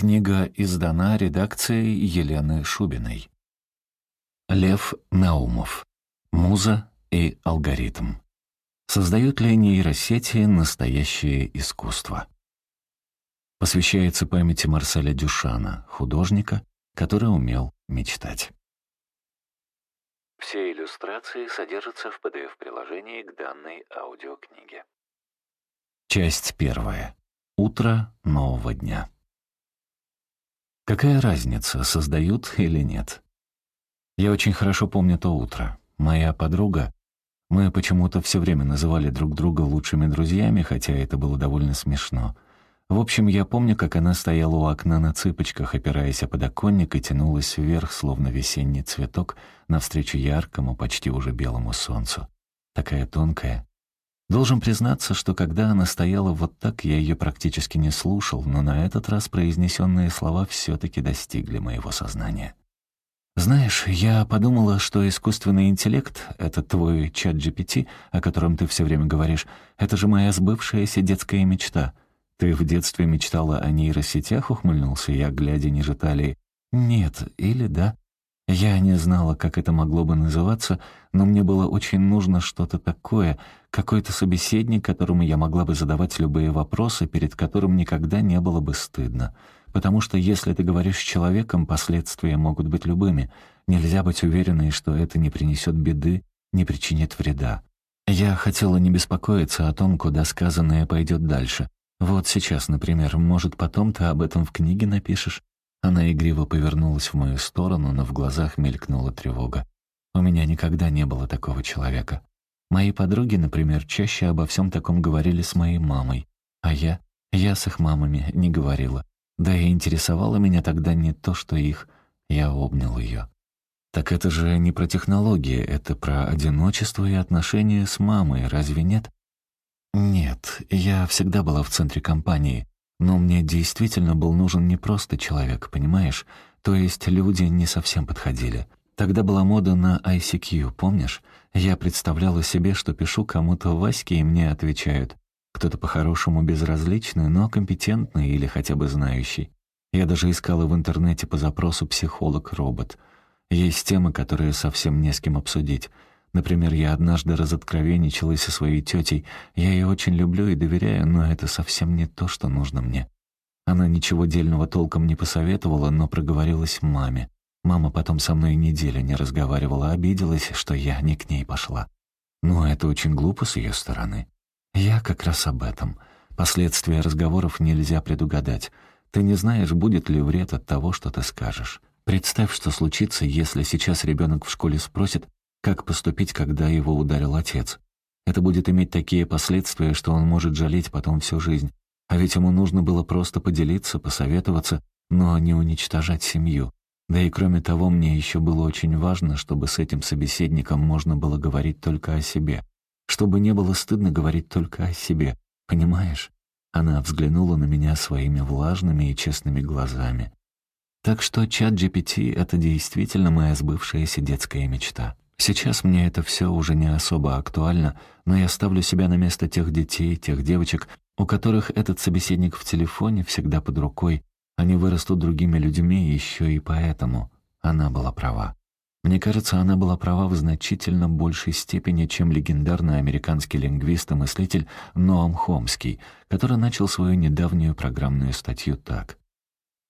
Книга издана редакцией Елены Шубиной. Лев Наумов. Муза и алгоритм. Создают ли нейросети настоящее искусство? Посвящается памяти Марселя Дюшана, художника, который умел мечтать. Все иллюстрации содержатся в PDF-приложении к данной аудиокниге. Часть первая. Утро нового дня. Какая разница, создают или нет? Я очень хорошо помню то утро. Моя подруга... Мы почему-то все время называли друг друга лучшими друзьями, хотя это было довольно смешно. В общем, я помню, как она стояла у окна на цыпочках, опираясь о подоконник, и тянулась вверх, словно весенний цветок, навстречу яркому, почти уже белому солнцу. Такая тонкая, Должен признаться, что когда она стояла вот так, я ее практически не слушал, но на этот раз произнесенные слова все-таки достигли моего сознания. «Знаешь, я подумала, что искусственный интеллект, это твой чат GPT, о котором ты все время говоришь, это же моя сбывшаяся детская мечта. Ты в детстве мечтала о нейросетях?» — ухмыльнулся я, глядя ниже талии. «Нет, или да?» Я не знала, как это могло бы называться, но мне было очень нужно что-то такое, какой-то собеседник, которому я могла бы задавать любые вопросы, перед которым никогда не было бы стыдно. Потому что если ты говоришь с человеком, последствия могут быть любыми. Нельзя быть уверенной, что это не принесет беды, не причинит вреда. Я хотела не беспокоиться о том, куда сказанное пойдет дальше. Вот сейчас, например, может, потом ты об этом в книге напишешь? Она игриво повернулась в мою сторону, но в глазах мелькнула тревога. У меня никогда не было такого человека. Мои подруги, например, чаще обо всем таком говорили с моей мамой, а я, я с их мамами не говорила. Да и интересовало меня тогда не то, что их. Я обнял ее. Так это же не про технологии, это про одиночество и отношения с мамой, разве нет? Нет, я всегда была в центре компании, но мне действительно был нужен не просто человек, понимаешь? То есть люди не совсем подходили. Тогда была мода на ICQ, помнишь? Я представляла себе, что пишу кому-то Ваське, и мне отвечают. Кто-то по-хорошему безразличный, но компетентный или хотя бы знающий. Я даже искала в интернете по запросу «психолог-робот». Есть темы, которые совсем не с кем обсудить. Например, я однажды разоткровенничалась со своей тетей. Я ее очень люблю и доверяю, но это совсем не то, что нужно мне. Она ничего дельного толком не посоветовала, но проговорилась маме. Мама потом со мной неделю не разговаривала, обиделась, что я не к ней пошла. Но это очень глупо с ее стороны. Я как раз об этом. Последствия разговоров нельзя предугадать. Ты не знаешь, будет ли вред от того, что ты скажешь. Представь, что случится, если сейчас ребенок в школе спросит, как поступить, когда его ударил отец? Это будет иметь такие последствия, что он может жалеть потом всю жизнь. А ведь ему нужно было просто поделиться, посоветоваться, но не уничтожать семью. Да и кроме того, мне еще было очень важно, чтобы с этим собеседником можно было говорить только о себе. Чтобы не было стыдно говорить только о себе. Понимаешь? Она взглянула на меня своими влажными и честными глазами. Так что чат GPT — это действительно моя сбывшаяся детская мечта. Сейчас мне это все уже не особо актуально, но я ставлю себя на место тех детей, тех девочек, у которых этот собеседник в телефоне всегда под рукой. Они вырастут другими людьми еще и поэтому. Она была права. Мне кажется, она была права в значительно большей степени, чем легендарный американский лингвист и мыслитель Ноам Хомский, который начал свою недавнюю программную статью так.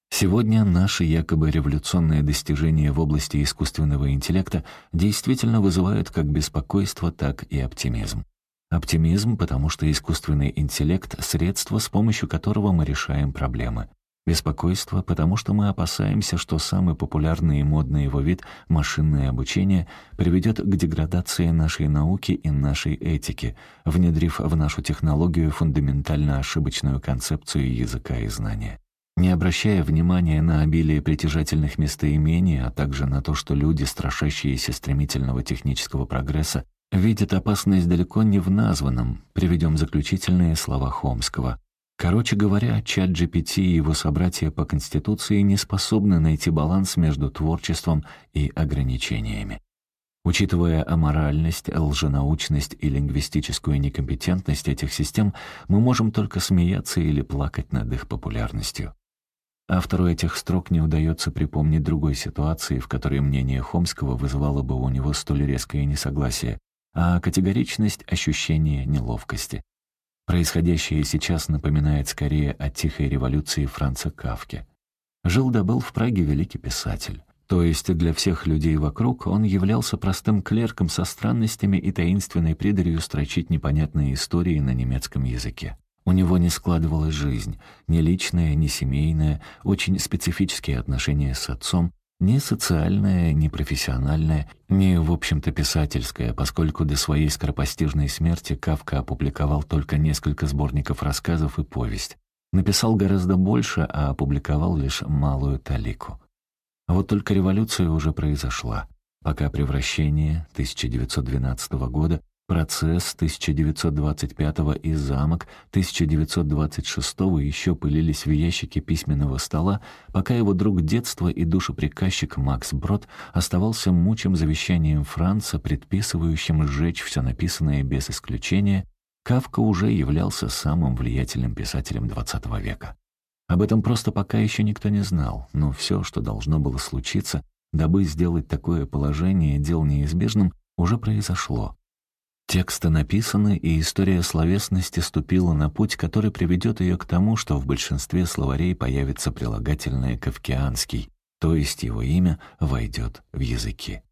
Сегодня наши якобы революционные достижения в области искусственного интеллекта действительно вызывают как беспокойство, так и оптимизм. Оптимизм, потому что искусственный интеллект — средство, с помощью которого мы решаем проблемы. Беспокойство, потому что мы опасаемся, что самый популярный и модный его вид — машинное обучение — приведет к деградации нашей науки и нашей этики, внедрив в нашу технологию фундаментально ошибочную концепцию языка и знания. Не обращая внимания на обилие притяжательных местоимений, а также на то, что люди, страшащиеся стремительного технического прогресса, видят опасность далеко не в названном, приведем заключительные слова Хомского. Короче говоря, чат GPT и его собратья по Конституции не способны найти баланс между творчеством и ограничениями. Учитывая аморальность, лженаучность и лингвистическую некомпетентность этих систем, мы можем только смеяться или плакать над их популярностью. Автору этих строк не удается припомнить другой ситуации, в которой мнение Хомского вызывало бы у него столь резкое несогласие, а категоричность ощущения неловкости. Происходящее сейчас напоминает скорее о тихой революции Франца Кавки. Жил да был в Праге великий писатель. То есть для всех людей вокруг он являлся простым клерком со странностями и таинственной придурью строчить непонятные истории на немецком языке. У него не складывалась жизнь, ни личная, ни семейная, очень специфические отношения с отцом, ни социальная, ни профессиональная, ни, в общем-то, писательская, поскольку до своей скоропостижной смерти Кавка опубликовал только несколько сборников рассказов и повесть. Написал гораздо больше, а опубликовал лишь малую талику. А вот только революция уже произошла, пока превращение 1912 года Процесс 1925 и замок 1926 еще пылились в ящике письменного стола, пока его друг детства и душеприказчик Макс Брод оставался мучим завещанием Франца, предписывающим сжечь все написанное без исключения, Кавка уже являлся самым влиятельным писателем XX века. Об этом просто пока еще никто не знал, но все, что должно было случиться, дабы сделать такое положение дел неизбежным, уже произошло — Тексты написаны, и история словесности ступила на путь, который приведет ее к тому, что в большинстве словарей появится прилагательное «кавкианский», то есть его имя войдет в языки.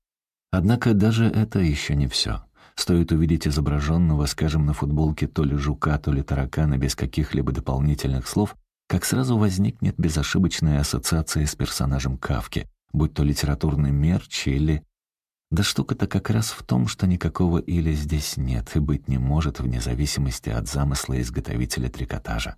Однако даже это еще не все. Стоит увидеть изображенного, скажем, на футболке то ли жука, то ли таракана без каких-либо дополнительных слов, как сразу возникнет безошибочная ассоциация с персонажем Кавки, будь то литературный мерч или да штука-то как раз в том, что никакого «или» здесь нет и быть не может вне зависимости от замысла изготовителя трикотажа.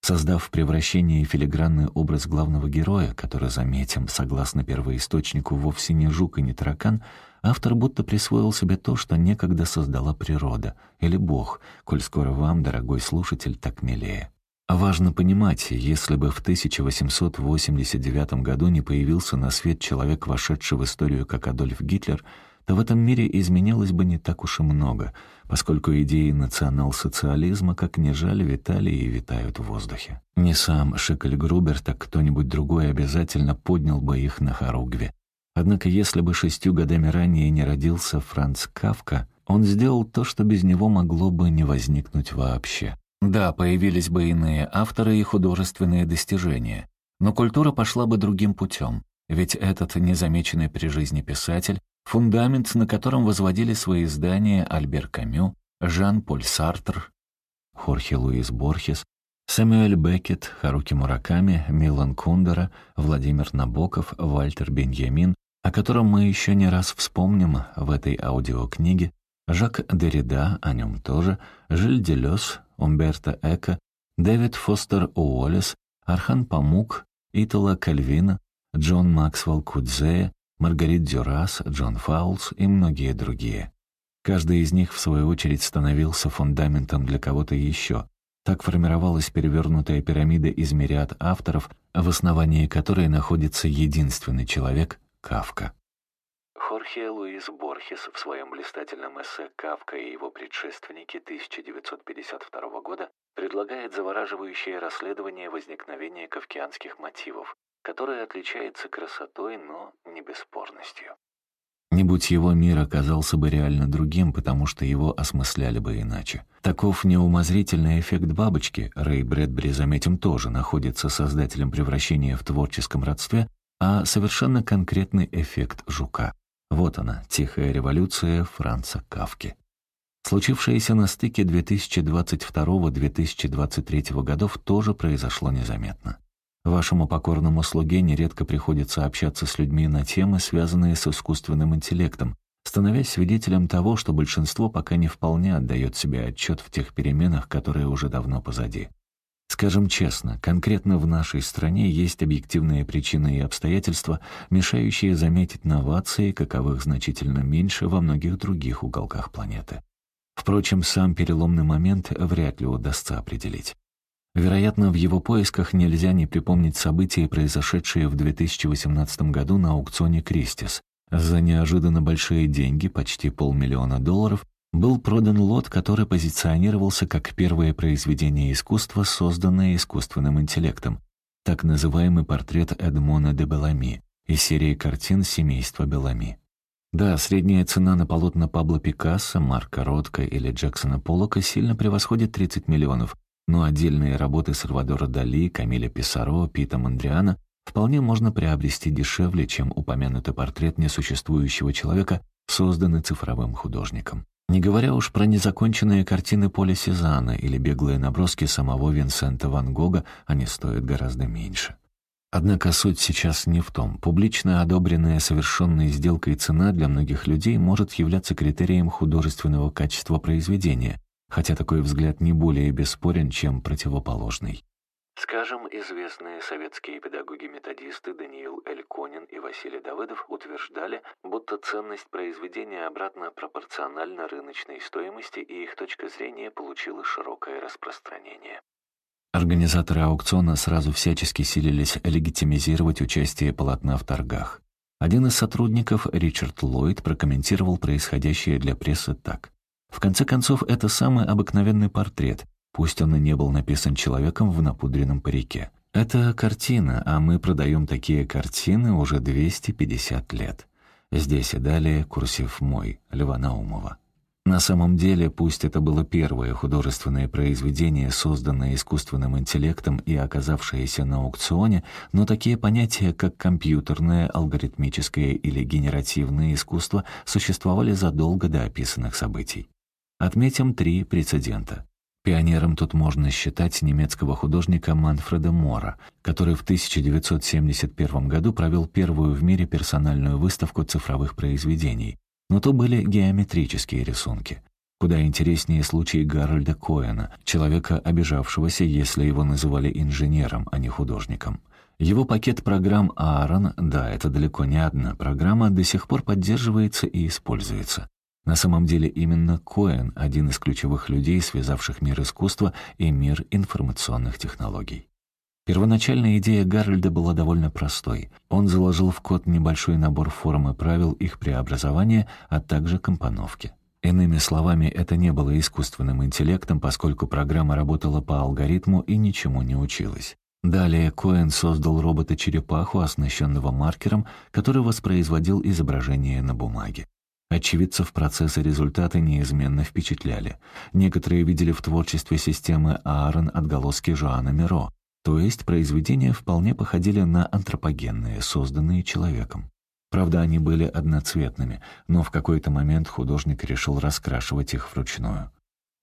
Создав в превращении филигранный образ главного героя, который, заметим, согласно первоисточнику, вовсе не жук и не таракан, автор будто присвоил себе то, что некогда создала природа, или Бог, коль скоро вам, дорогой слушатель, так милее. Важно понимать, если бы в 1889 году не появился на свет человек, вошедший в историю как Адольф Гитлер, то в этом мире изменилось бы не так уж и много, поскольку идеи национал-социализма, как ни жаль, витали и витают в воздухе. Не сам Шекель Грубер, так кто-нибудь другой обязательно поднял бы их на хоругве. Однако если бы шестью годами ранее не родился Франц Кавка, он сделал то, что без него могло бы не возникнуть вообще. Да, появились бы иные авторы и художественные достижения, но культура пошла бы другим путем, ведь этот незамеченный при жизни писатель — фундамент, на котором возводили свои здания Альбер Камю, Жан-Поль Сартр, Хорхе Луис Борхес, Сэмюэль Беккет, Харуки Мураками, Милан Кундера, Владимир Набоков, Вальтер Беньямин, о котором мы еще не раз вспомним в этой аудиокниге, Жак Деррида, о нем тоже, Жиль Делес, Умберто Эко, Дэвид Фостер Уоллес, Орхан Памук, Итало Кальвино, Джон Максвелл Кутзее, Маргарит Дюрас, Джон Фаулс и многие другие. Каждый из них, в свою очередь, становился фундаментом для кого-то еще. Так формировалась перевернутая пирамида из мириад авторов, в основании которой находится единственный человек — Кафка. Хорхе Луис Борхес в своем блистательном эссе «Кафка и его предшественники» 1952 года предлагает завораживающее расследование возникновения кафкианских мотивов, которое отличается красотой, но не бесспорностью. Не будь его мир оказался бы реально другим, потому что его осмысляли бы иначе. Таков неумозрительный эффект бабочки, Рэй Брэдбери, заметим, тоже находится создателем превращения в творческом родстве, а совершенно конкретный эффект жука. Вот она, тихая революция Франца Кавки. Случившееся на стыке 2022-2023 годов тоже произошло незаметно. Вашему покорному слуге нередко приходится общаться с людьми на темы, связанные с искусственным интеллектом, становясь свидетелем того, что большинство пока не вполне отдает себе отчет в тех переменах, которые уже давно позади. Скажем честно, конкретно в нашей стране есть объективные причины и обстоятельства, мешающие заметить новации, каковых значительно меньше во многих других уголках планеты. Впрочем, сам переломный момент вряд ли удастся определить. Вероятно, в его поисках нельзя не припомнить события, произошедшие в 2018 году на аукционе «Кристис». За неожиданно большие деньги, почти полмиллиона долларов, был продан лот, который позиционировался как первое произведение искусства, созданное искусственным интеллектом. так называемый портрет Эдмона де Белами из серии картин «Семейство Белами». Да, средняя цена на полотна Пабло Пикассо, Марка Ротко или Джексона Поллока сильно превосходит 30 миллионов, но отдельные работы Сальвадора Дали, Камиля Писаро, Пита Мандриана вполне можно приобрести дешевле, чем упомянутый портрет несуществующего человека, созданный цифровым художником. Не говоря уж про незаконченные картины Поля Сезана или беглые наброски самого Винсента Ван Гога, они стоят гораздо меньше. Однако суть сейчас не в том. Публично одобренная совершенной сделкой цена для многих людей может являться критерием художественного качества произведения, хотя такой взгляд не более бесспорен, чем противоположный. Скажем, известные советские педагоги-методисты Даниил Эльконин и Василий Давыдов утверждали, будто ценность произведения обратно пропорциональна рыночной стоимости, и их точка зрения получила широкое распространение. Организаторы аукциона сразу всячески силились легитимизировать участие полотна в торгах. Один из сотрудников, Ричард Ллойд, прокомментировал происходящее для прессы так. «В конце концов, это самый обыкновенный портрет, пусть он и не был написан человеком в напудренном парике. Это картина, а мы продаем такие картины уже 250 лет». Здесь и далее курсив мой, Льва Наумова. На самом деле, пусть это было первое художественное произведение, созданное искусственным интеллектом и оказавшееся на аукционе, но такие понятия, как компьютерное, алгоритмическое или генеративное искусство существовали задолго до описанных событий. Отметим три прецедента. Пионером тут можно считать немецкого художника Манфреда Мора, который в 1971 году провел первую в мире персональную выставку цифровых произведений, но то были геометрические рисунки. Куда интереснее случай Гарольда Коэна, человека, обижавшегося, если его называли инженером, а не художником. Его пакет программ Аарон, да, это далеко не одна программа, до сих пор поддерживается и используется. На самом деле именно Коэн — один из ключевых людей, связавших мир искусства и мир информационных технологий. Первоначальная идея Гарольда была довольно простой. Он заложил в код небольшой набор форм и правил их преобразования, а также компоновки. Иными словами, это не было искусственным интеллектом, поскольку программа работала по алгоритму и ничему не училась. Далее Коэн создал робота-черепаху, оснащенного маркером, который воспроизводил изображение на бумаге. Очевидцев процесса результаты неизменно впечатляли. Некоторые видели в творчестве системы Аарон отголоски Жоана Миро, то есть произведения вполне походили на антропогенные, созданные человеком. Правда, они были одноцветными, но в какой-то момент художник решил раскрашивать их вручную.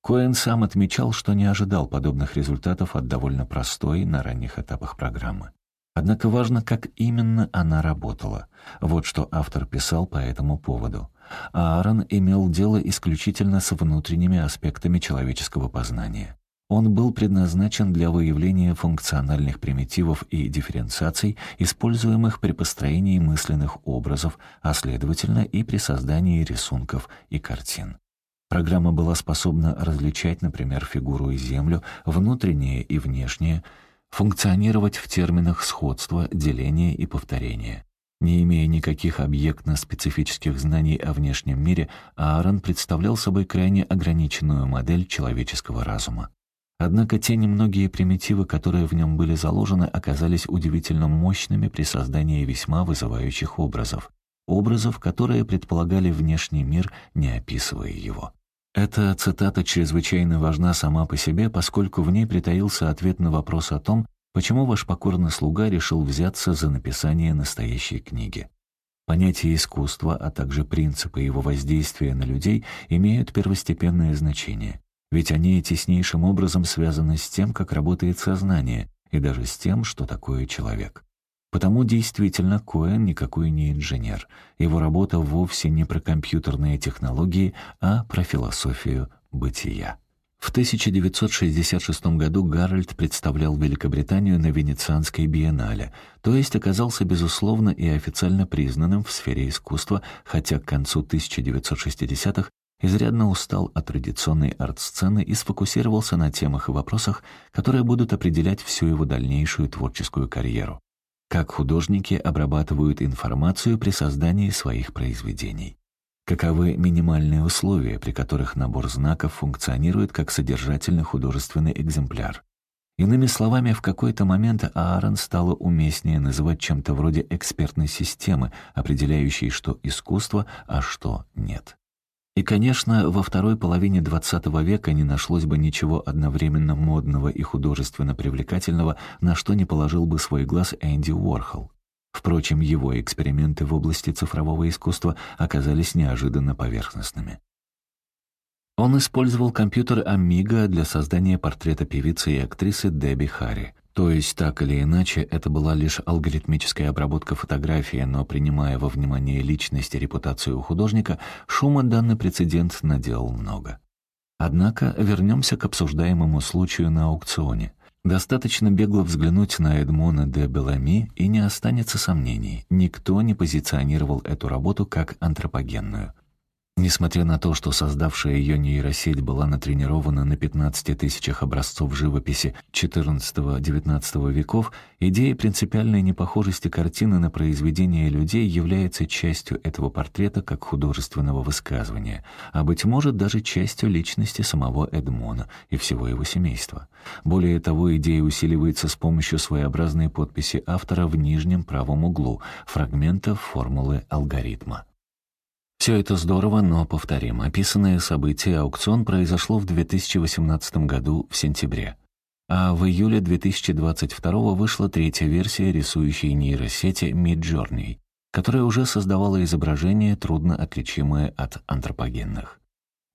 Коэн сам отмечал, что не ожидал подобных результатов от довольно простой на ранних этапах программы. Однако важно, как именно она работала. Вот что автор писал по этому поводу. Аарон имел дело исключительно с внутренними аспектами человеческого познания. Он был предназначен для выявления функциональных примитивов и дифференциаций, используемых при построении мысленных образов, а следовательно и при создании рисунков и картин. Программа была способна различать, например, фигуру и землю, внутреннее и внешнее, функционировать в терминах сходства, деления и повторения. Не имея никаких объектно-специфических знаний о внешнем мире, Аарон представлял собой крайне ограниченную модель человеческого разума. Однако те немногие примитивы, которые в нем были заложены, оказались удивительно мощными при создании весьма вызывающих образов. Образов, которые предполагали внешний мир, не описывая его. Эта цитата чрезвычайно важна сама по себе, поскольку в ней притаился ответ на вопрос о том, почему ваш покорный слуга решил взяться за написание настоящей книги. Понятие искусства, а также принципы его воздействия на людей имеют первостепенное значение ведь они теснейшим образом связаны с тем, как работает сознание, и даже с тем, что такое человек. Потому действительно Коэн никакой не инженер. Его работа вовсе не про компьютерные технологии, а про философию бытия. В 1966 году Гарольд представлял Великобританию на Венецианской биеннале, то есть оказался безусловно и официально признанным в сфере искусства, хотя к концу 1960-х изрядно устал от традиционной арт-сцены и сфокусировался на темах и вопросах, которые будут определять всю его дальнейшую творческую карьеру. Как художники обрабатывают информацию при создании своих произведений. Каковы минимальные условия, при которых набор знаков функционирует как содержательный художественный экземпляр. Иными словами, в какой-то момент Аарон стало уместнее называть чем-то вроде экспертной системы, определяющей, что искусство, а что нет. И, конечно, во второй половине XX века не нашлось бы ничего одновременно модного и художественно привлекательного, на что не положил бы свой глаз Энди Уорхол. Впрочем, его эксперименты в области цифрового искусства оказались неожиданно поверхностными. Он использовал компьютер Amiga для создания портрета певицы и актрисы Дебби Харри. То есть, так или иначе, это была лишь алгоритмическая обработка фотографии, но принимая во внимание личность и репутацию художника, шума данный прецедент наделал много. Однако вернемся к обсуждаемому случаю на аукционе. Достаточно бегло взглянуть на Эдмона де Белами, и не останется сомнений, никто не позиционировал эту работу как антропогенную. Несмотря на то, что создавшая ее нейросеть была натренирована на 15 тысячах образцов живописи XIV-XIX веков, идея принципиальной непохожести картины на произведение людей является частью этого портрета как художественного высказывания, а, быть может, даже частью личности самого Эдмона и всего его семейства. Более того, идея усиливается с помощью своеобразной подписи автора в нижнем правом углу, фрагмента формулы алгоритма. Все это здорово, но повторим. Описанное событие аукцион произошло в 2018 году в сентябре. А в июле 2022 вышла третья версия рисующей нейросети Midjourney, которая уже создавала изображения, трудно отличимые от антропогенных.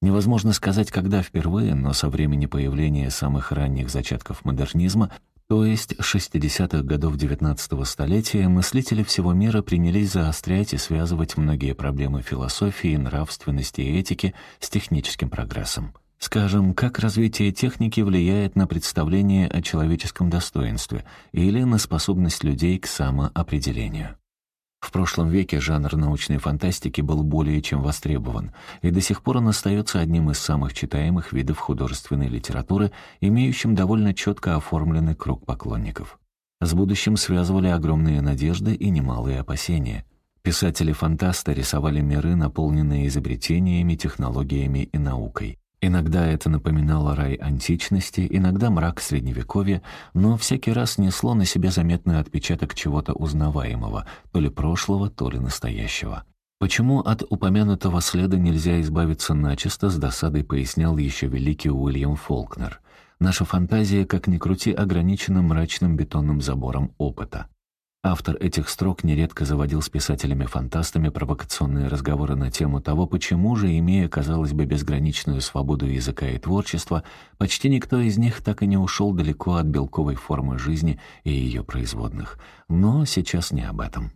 Невозможно сказать, когда впервые, но со времени появления самых ранних зачатков модернизма то есть 60-х годов XIX столетия мыслители всего мира принялись заострять и связывать многие проблемы философии, нравственности и этики с техническим прогрессом. Скажем, как развитие техники влияет на представление о человеческом достоинстве или на способность людей к самоопределению. В прошлом веке жанр научной фантастики был более чем востребован, и до сих пор он остается одним из самых читаемых видов художественной литературы, имеющим довольно четко оформленный круг поклонников. С будущим связывали огромные надежды и немалые опасения. Писатели-фантасты рисовали миры, наполненные изобретениями, технологиями и наукой. Иногда это напоминало рай античности, иногда мрак средневековья, но всякий раз несло на себе заметный отпечаток чего-то узнаваемого, то ли прошлого, то ли настоящего. Почему от упомянутого следа нельзя избавиться начисто, с досадой пояснял еще великий Уильям Фолкнер. Наша фантазия, как ни крути, ограничена мрачным бетонным забором опыта. Автор этих строк нередко заводил с писателями-фантастами провокационные разговоры на тему того, почему же, имея, казалось бы, безграничную свободу языка и творчества, почти никто из них так и не ушел далеко от белковой формы жизни и ее производных. Но сейчас не об этом.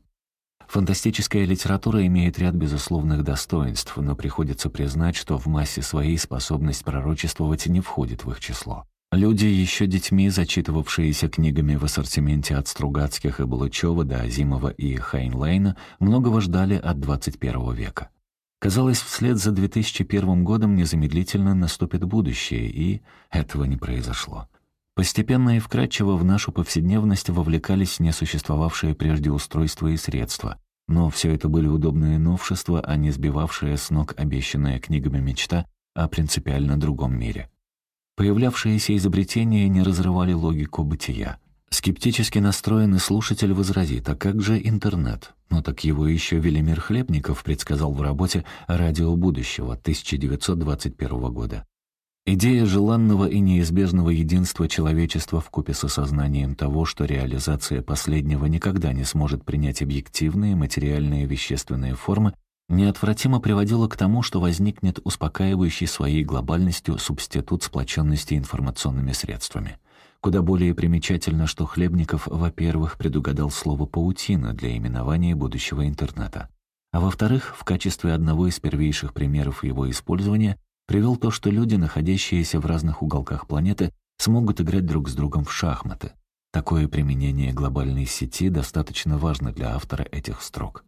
Фантастическая литература имеет ряд безусловных достоинств, но приходится признать, что в массе своей способность пророчествовать не входит в их число. Люди, еще детьми, зачитывавшиеся книгами в ассортименте от Стругацких и Булычева до Азимова и Хайнлейна, многого ждали от 21 века. Казалось, вслед за 2001 годом незамедлительно наступит будущее, и этого не произошло. Постепенно и вкратчиво в нашу повседневность вовлекались несуществовавшие прежде устройства и средства. Но все это были удобные новшества, а не сбивавшая с ног обещанная книгами мечта о принципиально другом мире. Появлявшиеся изобретения не разрывали логику бытия. Скептически настроенный слушатель возразит, а как же интернет? Ну так его еще Велимир Хлебников предсказал в работе «Радио будущего» 1921 года. Идея желанного и неизбежного единства человечества в купе с осознанием того, что реализация последнего никогда не сможет принять объективные материальные вещественные формы, неотвратимо приводило к тому, что возникнет успокаивающий своей глобальностью субститут сплоченности информационными средствами. Куда более примечательно, что Хлебников, во-первых, предугадал слово «паутина» для именования будущего интернета, а во-вторых, в качестве одного из первейших примеров его использования привел то, что люди, находящиеся в разных уголках планеты, смогут играть друг с другом в шахматы. Такое применение глобальной сети достаточно важно для автора этих строк.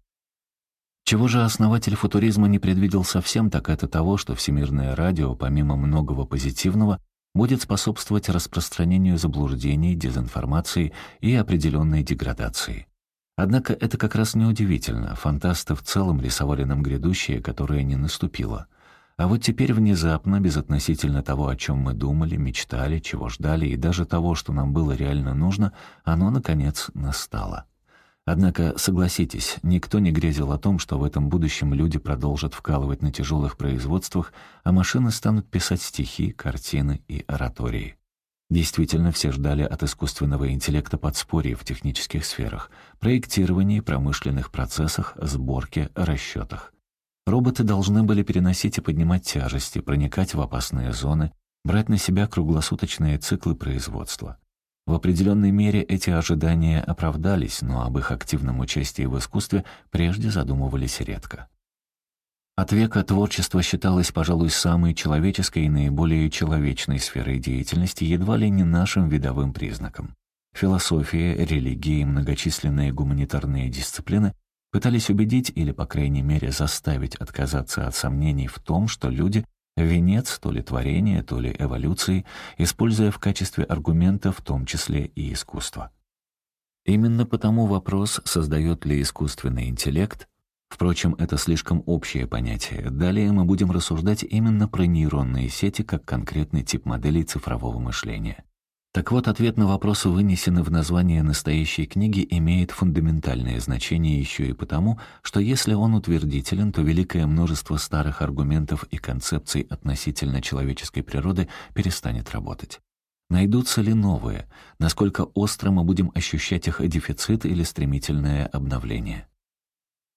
Чего же основатель футуризма не предвидел совсем, так это того, что всемирное радио, помимо многого позитивного, будет способствовать распространению заблуждений, дезинформации и определенной деградации. Однако это как раз неудивительно. Фантасты в целом рисовали нам грядущее, которое не наступило. А вот теперь внезапно, безотносительно того, о чем мы думали, мечтали, чего ждали, и даже того, что нам было реально нужно, оно, наконец, настало. Однако, согласитесь, никто не грезил о том, что в этом будущем люди продолжат вкалывать на тяжелых производствах, а машины станут писать стихи, картины и оратории. Действительно, все ждали от искусственного интеллекта подспорья в технических сферах, проектировании, промышленных процессах, сборке, расчетах. Роботы должны были переносить и поднимать тяжести, проникать в опасные зоны, брать на себя круглосуточные циклы производства. В определенной мере эти ожидания оправдались, но об их активном участии в искусстве прежде задумывались редко. От века творчество считалось, пожалуй, самой человеческой и наиболее человечной сферой деятельности, едва ли не нашим видовым признаком. Философия, религия и многочисленные гуманитарные дисциплины пытались убедить или, по крайней мере, заставить отказаться от сомнений в том, что люди Венец то ли творения, то ли эволюции, используя в качестве аргумента в том числе и искусство. Именно потому вопрос, создает ли искусственный интеллект, Впрочем, это слишком общее понятие. Далее мы будем рассуждать именно про нейронные сети как конкретный тип моделей цифрового мышления. Так вот, ответ на вопрос, вынесенный в название настоящей книги, имеет фундаментальное значение еще и потому, что если он утвердителен, то великое множество старых аргументов и концепций относительно человеческой природы перестанет работать. Найдутся ли новые? Насколько остро мы будем ощущать их дефицит или стремительное обновление?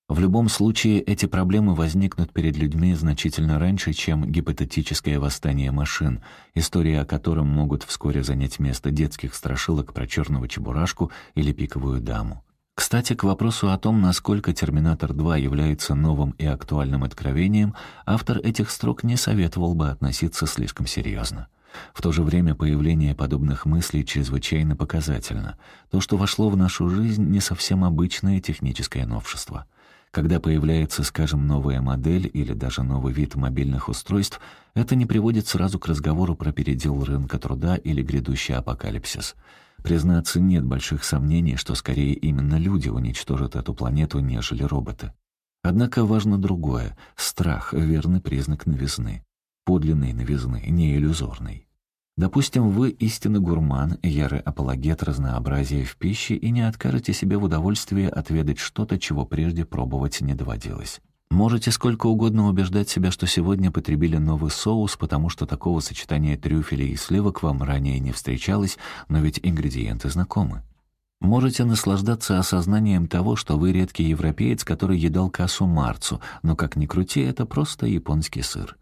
В любом случае, эти проблемы возникнут перед людьми значительно раньше, чем гипотетическое восстание машин, история о котором могут вскоре занять место детских страшилок про черного чебурашку или пиковую даму. Кстати, к вопросу о том, насколько «Терминатор 2» является новым и актуальным откровением, автор этих строк не советовал бы относиться слишком серьезно. В то же время появление подобных мыслей чрезвычайно показательно. То, что вошло в нашу жизнь, не совсем обычное техническое новшество — когда появляется, скажем, новая модель или даже новый вид мобильных устройств, это не приводит сразу к разговору про передел рынка труда или грядущий апокалипсис. Признаться, нет больших сомнений, что скорее именно люди уничтожат эту планету, нежели роботы. Однако важно другое — страх — верный признак новизны. Подлинной новизны, не иллюзорной. Допустим, вы истинный гурман, ярый апологет разнообразия в пище и не откажете себе в удовольствии отведать что-то, чего прежде пробовать не доводилось. Можете сколько угодно убеждать себя, что сегодня потребили новый соус, потому что такого сочетания трюфелей и сливок вам ранее не встречалось, но ведь ингредиенты знакомы. Можете наслаждаться осознанием того, что вы редкий европеец, который едал кассу марцу, но как ни крути, это просто японский сыр.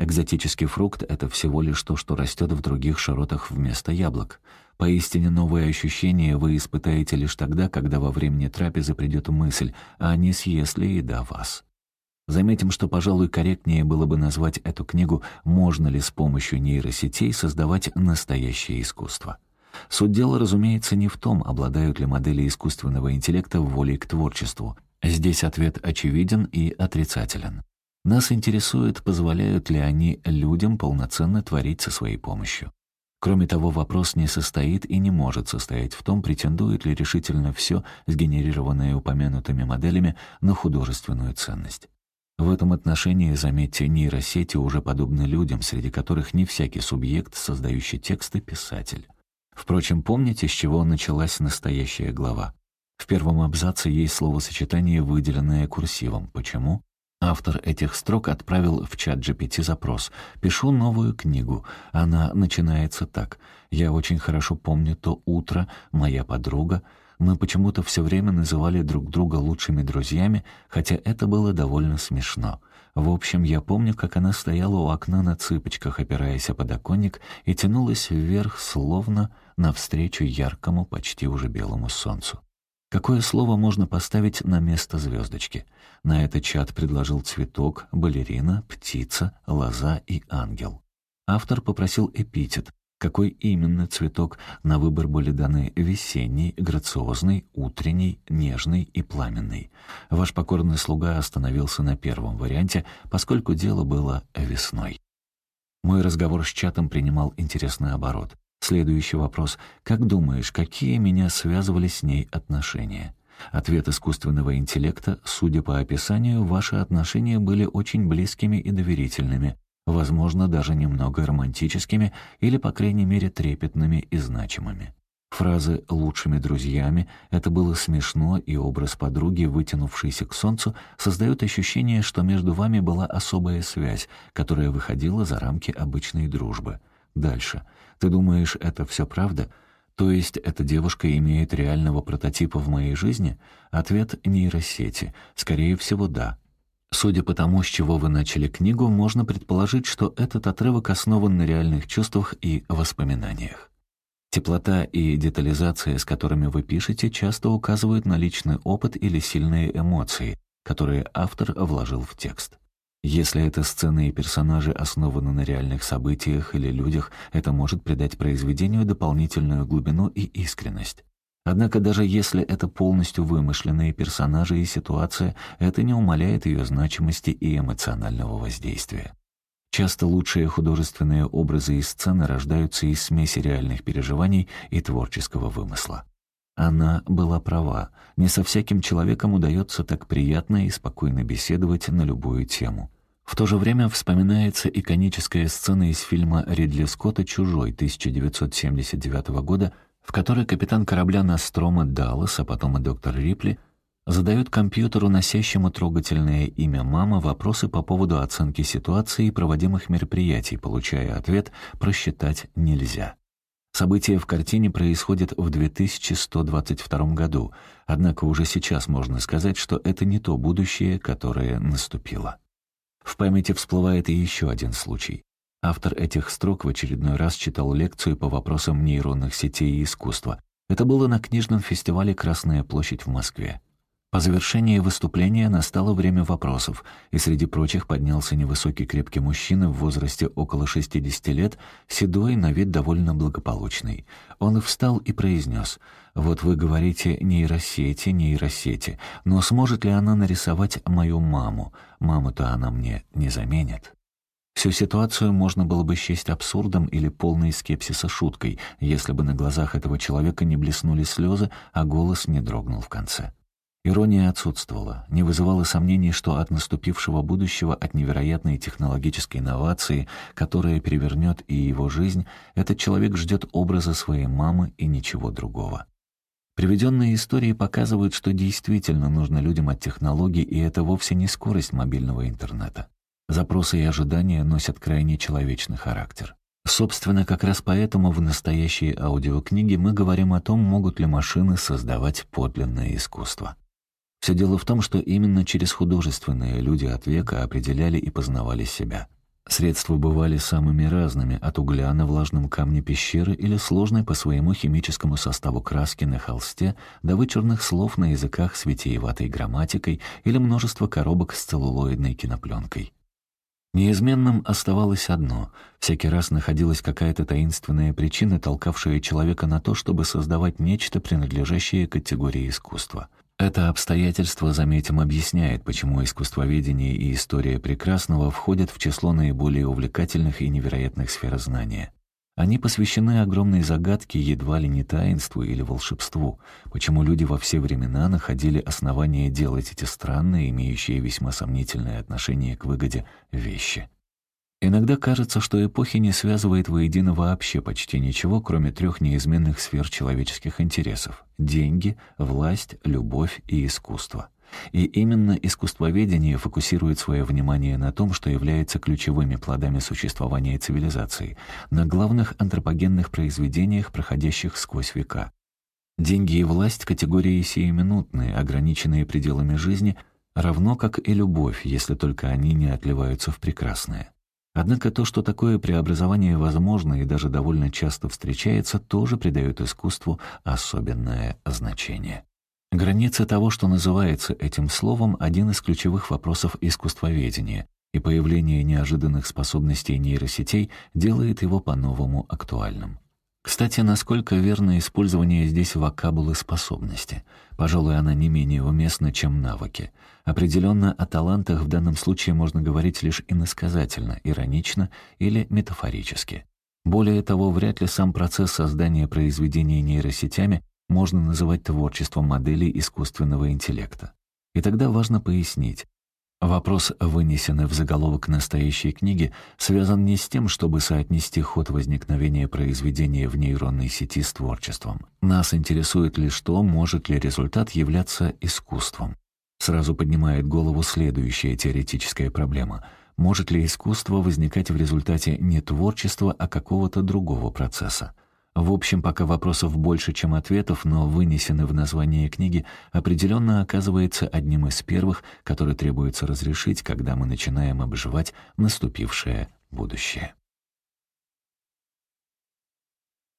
Экзотический фрукт — это всего лишь то, что растет в других широтах вместо яблок. Поистине новые ощущения вы испытаете лишь тогда, когда во времени трапезы придет мысль, а не съест ли еда вас. Заметим, что, пожалуй, корректнее было бы назвать эту книгу «Можно ли с помощью нейросетей создавать настоящее искусство?». Суть дела, разумеется, не в том, обладают ли модели искусственного интеллекта волей к творчеству. Здесь ответ очевиден и отрицателен. Нас интересует, позволяют ли они людям полноценно творить со своей помощью. Кроме того, вопрос не состоит и не может состоять в том, претендует ли решительно все, сгенерированное упомянутыми моделями, на художественную ценность. В этом отношении, заметьте, нейросети уже подобны людям, среди которых не всякий субъект, создающий тексты, писатель. Впрочем, помните, с чего началась настоящая глава? В первом абзаце есть словосочетание, выделенное курсивом. Почему? Автор этих строк отправил в чат GPT запрос. «Пишу новую книгу. Она начинается так. Я очень хорошо помню то утро, моя подруга. Мы почему-то все время называли друг друга лучшими друзьями, хотя это было довольно смешно. В общем, я помню, как она стояла у окна на цыпочках, опираясь о подоконник, и тянулась вверх, словно навстречу яркому, почти уже белому солнцу. Какое слово можно поставить на место звездочки? На этот чат предложил цветок, балерина, птица, лоза и ангел. Автор попросил эпитет. Какой именно цветок на выбор были даны весенний, грациозный, утренний, нежный и пламенный? Ваш покорный слуга остановился на первом варианте, поскольку дело было весной. Мой разговор с чатом принимал интересный оборот. Следующий вопрос. Как думаешь, какие меня связывали с ней отношения? Ответ искусственного интеллекта, судя по описанию, ваши отношения были очень близкими и доверительными, возможно, даже немного романтическими или, по крайней мере, трепетными и значимыми. Фразы «лучшими друзьями» — это было смешно, и образ подруги, вытянувшейся к солнцу, создает ощущение, что между вами была особая связь, которая выходила за рамки обычной дружбы. Дальше. Ты думаешь, это все правда? То есть эта девушка имеет реального прототипа в моей жизни? Ответ — нейросети. Скорее всего, да. Судя по тому, с чего вы начали книгу, можно предположить, что этот отрывок основан на реальных чувствах и воспоминаниях. Теплота и детализация, с которыми вы пишете, часто указывают на личный опыт или сильные эмоции, которые автор вложил в текст. Если эта сцена и персонажи основаны на реальных событиях или людях, это может придать произведению дополнительную глубину и искренность. Однако даже если это полностью вымышленные персонажи и ситуация, это не умаляет ее значимости и эмоционального воздействия. Часто лучшие художественные образы и сцены рождаются из смеси реальных переживаний и творческого вымысла. Она была права. Не со всяким человеком удается так приятно и спокойно беседовать на любую тему. В то же время вспоминается иконическая сцена из фильма Ридли Скотта «Чужой» 1979 года, в которой капитан корабля Настрома Даллас, а потом и доктор Рипли — задают компьютеру, носящему трогательное имя «мама», вопросы по поводу оценки ситуации и проводимых мероприятий, получая ответ «просчитать нельзя». События в картине происходят в 2122 году, однако уже сейчас можно сказать, что это не то будущее, которое наступило. В памяти всплывает и еще один случай. Автор этих строк в очередной раз читал лекцию по вопросам нейронных сетей и искусства. Это было на книжном фестивале «Красная площадь» в Москве. По завершении выступления настало время вопросов, и среди прочих поднялся невысокий крепкий мужчина в возрасте около 60 лет, седой, на вид довольно благополучный. Он встал и произнес, «Вот вы говорите нейросети, нейросети, но сможет ли она нарисовать мою маму? Маму-то она мне не заменит». Всю ситуацию можно было бы счесть абсурдом или полной скепсиса шуткой, если бы на глазах этого человека не блеснули слезы, а голос не дрогнул в конце. Ирония отсутствовала, не вызывало сомнений, что от наступившего будущего, от невероятной технологической инновации, которая перевернет и его жизнь, этот человек ждет образа своей мамы и ничего другого. Приведенные истории показывают, что действительно нужно людям от технологий, и это вовсе не скорость мобильного интернета. Запросы и ожидания носят крайне человечный характер. Собственно, как раз поэтому в настоящей аудиокниге мы говорим о том, могут ли машины создавать подлинное искусство. Все дело в том, что именно через художественные люди от века определяли и познавали себя. Средства бывали самыми разными, от угля на влажном камне пещеры или сложной по своему химическому составу краски на холсте до вычурных слов на языках с витиеватой грамматикой или множество коробок с целлулоидной кинопленкой. Неизменным оставалось одно — всякий раз находилась какая-то таинственная причина, толкавшая человека на то, чтобы создавать нечто, принадлежащее категории искусства — это обстоятельство, заметим, объясняет, почему искусствоведение и история прекрасного входят в число наиболее увлекательных и невероятных сфер знания. Они посвящены огромной загадке едва ли не таинству или волшебству, почему люди во все времена находили основания делать эти странные, имеющие весьма сомнительное отношение к выгоде, вещи. Иногда кажется, что эпохи не связывает воедино вообще почти ничего, кроме трех неизменных сфер человеческих интересов — деньги, власть, любовь и искусство. И именно искусствоведение фокусирует свое внимание на том, что является ключевыми плодами существования цивилизации, на главных антропогенных произведениях, проходящих сквозь века. Деньги и власть — категории сиюминутные, ограниченные пределами жизни, равно как и любовь, если только они не отливаются в прекрасное. Однако то, что такое преобразование возможно и даже довольно часто встречается, тоже придает искусству особенное значение. Границы того, что называется этим словом, один из ключевых вопросов искусствоведения, и появление неожиданных способностей нейросетей делает его по-новому актуальным. Кстати, насколько верно использование здесь вокабулы способности. Пожалуй, она не менее уместна, чем навыки. Определенно, о талантах в данном случае можно говорить лишь иносказательно, иронично или метафорически. Более того, вряд ли сам процесс создания произведений нейросетями можно называть творчеством моделей искусственного интеллекта. И тогда важно пояснить, Вопрос, вынесенный в заголовок настоящей книги, связан не с тем, чтобы соотнести ход возникновения произведения в нейронной сети с творчеством. Нас интересует лишь то, может ли результат являться искусством. Сразу поднимает голову следующая теоретическая проблема. Может ли искусство возникать в результате не творчества, а какого-то другого процесса? В общем, пока вопросов больше, чем ответов, но вынесены в название книги, определенно оказывается одним из первых, который требуется разрешить, когда мы начинаем обживать наступившее будущее.